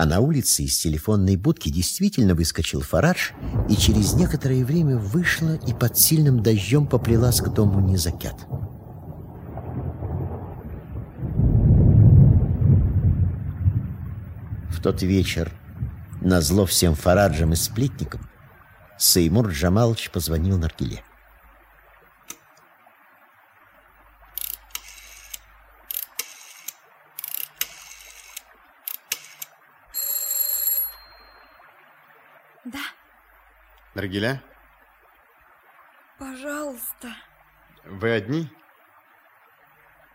А на улице из телефонной будки действительно выскочил Фарадж, и через некоторое время вышла и под сильным дождем поплелась к дому Незакят. В тот вечер, на зло всем Фараджам и сплетникам, Сеймур Джамалович позвонил Наргиле. Да, Наргиля, пожалуйста. вы одни?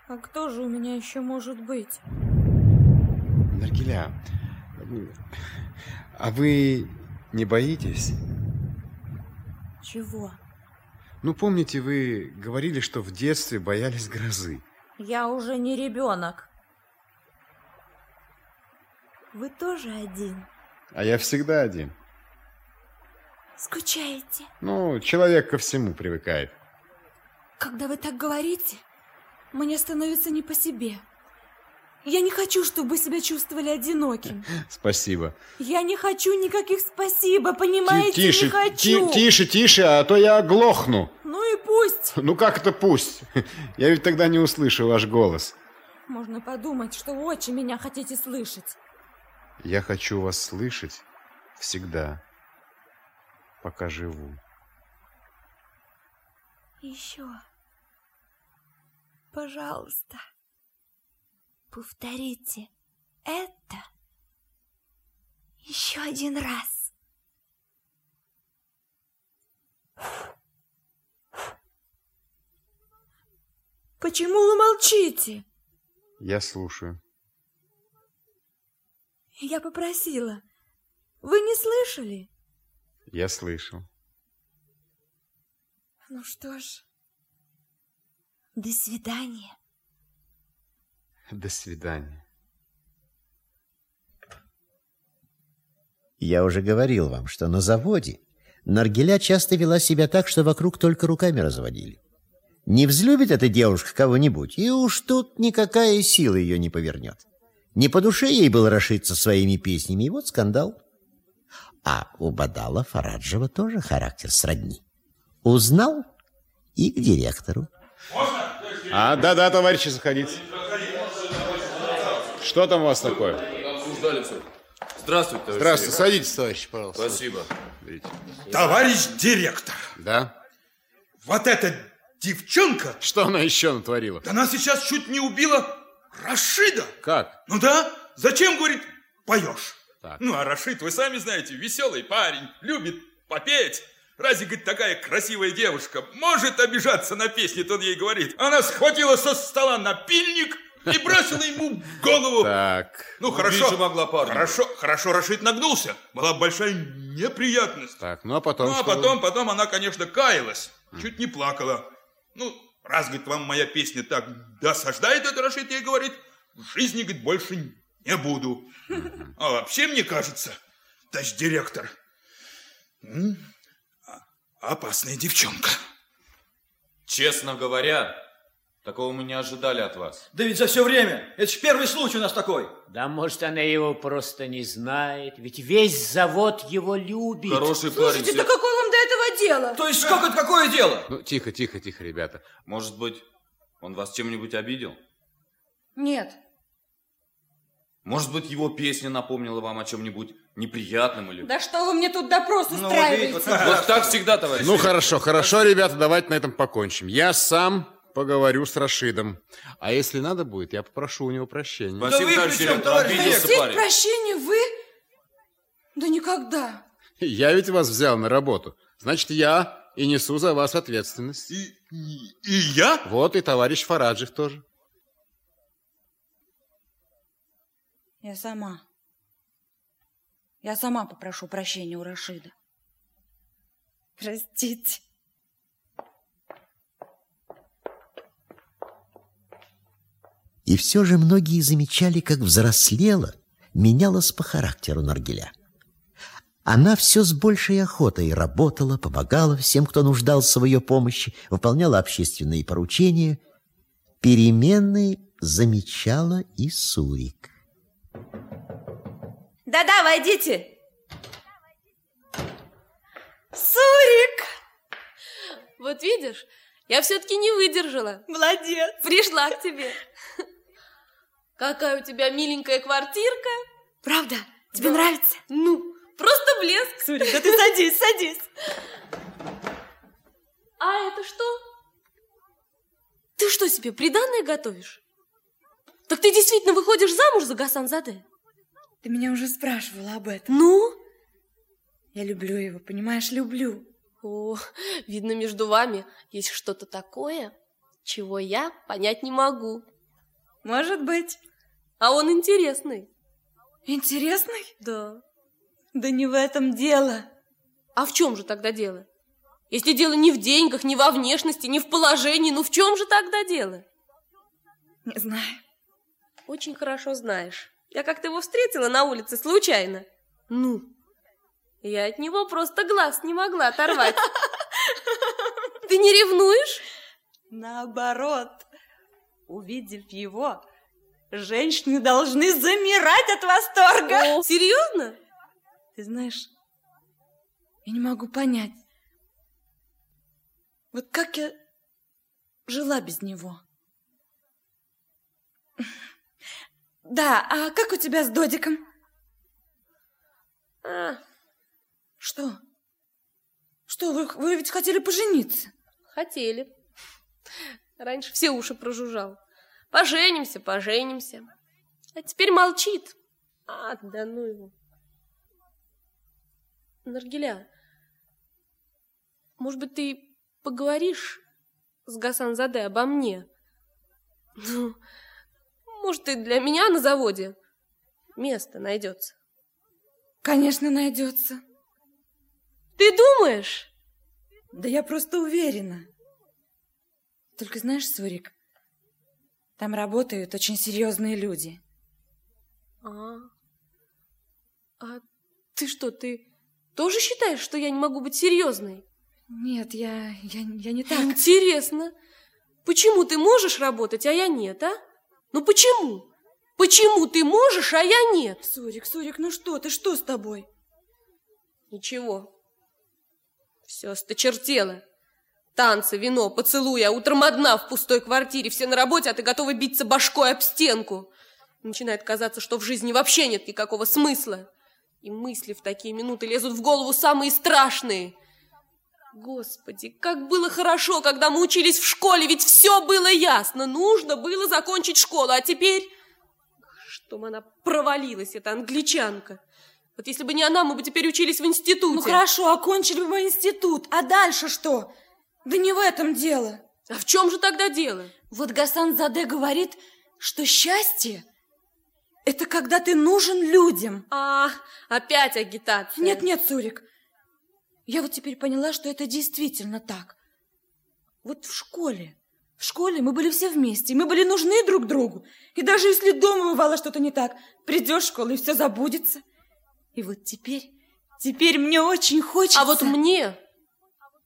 А кто же у меня еще может быть? Наргиля, а вы не боитесь? Чего? Ну, помните, вы говорили, что в детстве боялись грозы. Я уже не ребенок. Вы тоже один. А я всегда один. Скучаете? Ну, человек ко всему привыкает. Когда вы так говорите, мне становится не по себе. Я не хочу, чтобы вы себя чувствовали одиноким. Спасибо. Я не хочу никаких спасибо, понимаете? тише, не хочу. ти- тише, тише, а то я оглохну. Ну и пусть. Ну как это пусть? Я ведь тогда не услышу ваш голос. Можно подумать, что вы очень меня хотите слышать. Я хочу вас слышать всегда, пока живу. Еще. Пожалуйста. Повторите это еще один раз. Почему вы молчите? Я слушаю. Я попросила. Вы не слышали? Я слышал. Ну что ж, до свидания. До свидания. Я уже говорил вам, что на заводе Наргиля часто вела себя так, что вокруг только руками разводили. Не взлюбит эта девушка кого-нибудь, и уж тут никакая сила ее не повернет. Не по душе ей было расшиться своими песнями, и вот скандал. А у Бадала Фараджева тоже характер сродни. Узнал и к директору. А, да-да, товарищи, заходите. Что там у вас такое? Обсуждали все. Здравствуйте, товарищ Здравствуйте, директор. садитесь, товарищ, пожалуйста. Спасибо. Берите. Товарищ директор, Да? вот эта девчонка, Что она еще натворила? она сейчас чуть не убила Рашида. Как? Ну да, зачем, говорит, поешь? Так. Ну, а Рашид, вы сами знаете, веселый парень, любит попеть. Разве, говорит, такая красивая девушка может обижаться на песни, то он ей говорит. Она схватила со стола напильник и бросила ему в голову. Так, Ну, хорошо. же могла парня. Хорошо, хорошо, Рашид нагнулся. Была большая неприятность. так, ну а потом Ну, а потом, потом она, конечно, каялась. Чуть не плакала. Ну, раз, говорит, вам моя песня так досаждает, это Рашид ей говорит, в жизни, говорит, больше не буду. А вообще, мне кажется, товарищ директор, а- опасная девчонка. Честно говоря, такого мы не ожидали от вас. Да ведь за все время. Это ж первый случай у нас такой. Да может, она его просто не знает, ведь весь завод его любит. Хороший парень. Слушайте, да какое вам до этого дело? То есть сколько какое дело? Ну, тихо, тихо, тихо, ребята. Может быть, он вас чем-нибудь обидел? Нет. Может быть, его песня напомнила вам о чем-нибудь неприятном или... Да что вы мне тут допрос Ну, устраиваете? вот видите, Вот так всегда, товарищ. Ну, хорошо, хорошо, ребята, давайте на этом покончим. Я сам поговорю с Рашидом. А если надо будет, я попрошу у него прощения. Спасибо, Да вы товарищ при чем, директор, товарищ обиделся Просить парень. прощения вы? Да никогда. Я ведь вас взял на работу. Значит, я и несу за вас ответственность. И, и, и я? Вот и товарищ Фараджев тоже. Я сама. Я сама попрошу прощения у Рашида. Простите. И все же многие замечали, как взрослела, менялась по характеру Наргиля. Она все с большей охотой работала, помогала всем, кто нуждался в ее помощи, выполняла общественные поручения. Перемены замечала и Сурик. Да-да, войдите. Сурик! Вот видишь, я все-таки не выдержала. Молодец. Пришла к тебе. Какая у тебя миленькая квартирка. Правда? Тебе нравится? Ну, просто блеск. Сурик, да ты садись, садись. А это что? Ты что себе, приданное готовишь? Так ты действительно выходишь замуж за Гасан Заде? Ты меня уже спрашивала об этом. Ну? Я люблю его, понимаешь, люблю. О, видно, между вами есть что-то такое, чего я понять не могу. Может быть. А он интересный. Интересный? Да. Да не в этом дело. А в чем же тогда дело? Если дело не в деньгах, не во внешности, не в положении, ну в чем же тогда дело? Не знаю. Очень хорошо знаешь. Я как-то его встретила на улице случайно. Ну, я от него просто глаз не могла оторвать. Ты не ревнуешь? Наоборот. Увидев его, женщины должны замирать от восторга. О, серьезно? Ты знаешь, я не могу понять, вот как я жила без него. Да, а как у тебя с Додиком? А, Что? Что, вы, вы ведь хотели пожениться? хотели. Раньше все уши прожужжал. Поженимся, поженимся. А теперь молчит. А, да ну его. Наргиля, может быть, ты поговоришь с Гасан Заде обо мне? Ну, может, и для меня на заводе место найдется. Конечно, найдется. Ты думаешь? Да я просто уверена. Только знаешь, Сурик, там работают очень серьезные люди. А, а ты что, ты тоже считаешь, что я не могу быть серьезной? Нет, я, я, я не так. Интересно. Почему ты можешь работать, а я нет, а? Ну почему? Почему ты можешь, а я нет? Сурик, Сурик, ну что ты, что с тобой? Ничего. Все осточертело. Танцы, вино, поцелуи, а утром одна в пустой квартире, все на работе, а ты готова биться башкой об стенку. Начинает казаться, что в жизни вообще нет никакого смысла. И мысли в такие минуты лезут в голову самые страшные. Господи, как было хорошо, когда мы учились в школе, ведь все было ясно. Нужно было закончить школу, а теперь... Чтобы она провалилась, эта англичанка. Вот если бы не она, мы бы теперь учились в институте. Ну хорошо, окончили бы мы институт, а дальше что? Да не в этом дело. А в чем же тогда дело? Вот Гасан Заде говорит, что счастье – это когда ты нужен людям. А, опять агитация. Нет, нет, Сурик. Я вот теперь поняла, что это действительно так. Вот в школе. В школе мы были все вместе, мы были нужны друг другу. И даже если дома бывало что-то не так, придешь в школу и все забудется. И вот теперь, теперь мне очень хочется... А вот мне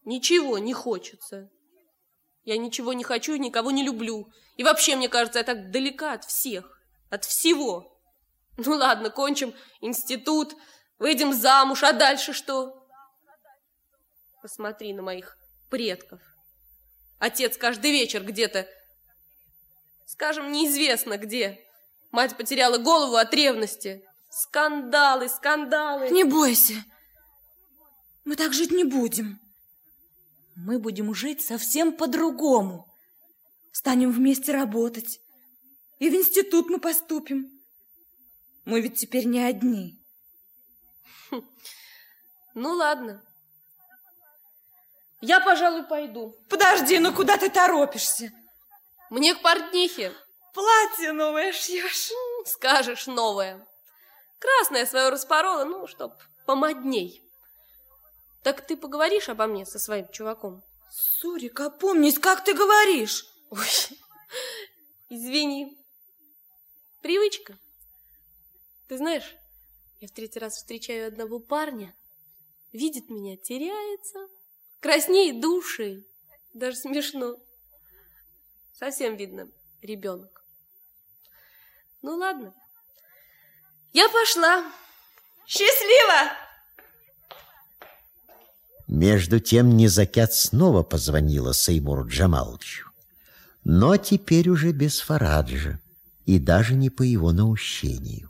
ничего не хочется. Я ничего не хочу и никого не люблю. И вообще, мне кажется, я так далека от всех, от всего. Ну ладно, кончим институт, выйдем замуж, а дальше что? Посмотри на моих предков. Отец каждый вечер где-то, скажем, неизвестно где. Мать потеряла голову от ревности. Скандалы, скандалы. Не бойся. Мы так жить не будем. Мы будем жить совсем по-другому. Станем вместе работать. И в институт мы поступим. Мы ведь теперь не одни. Ну ладно. Я, пожалуй, пойду. Подожди, ну куда ты торопишься? Мне к портнихе. Платье новое шьешь. Скажешь, новое. Красное свое распорола, ну, чтоб помодней. Так ты поговоришь обо мне со своим чуваком? Сурик, опомнись, как ты говоришь? Ой, извини. Привычка. Ты знаешь, я в третий раз встречаю одного парня, видит меня, теряется, краснеет души, даже смешно. Совсем видно, ребенок. Ну ладно, я пошла. Счастливо! Между тем Незакят снова позвонила Сеймуру Джамаловичу. Но теперь уже без Фараджа и даже не по его наущению.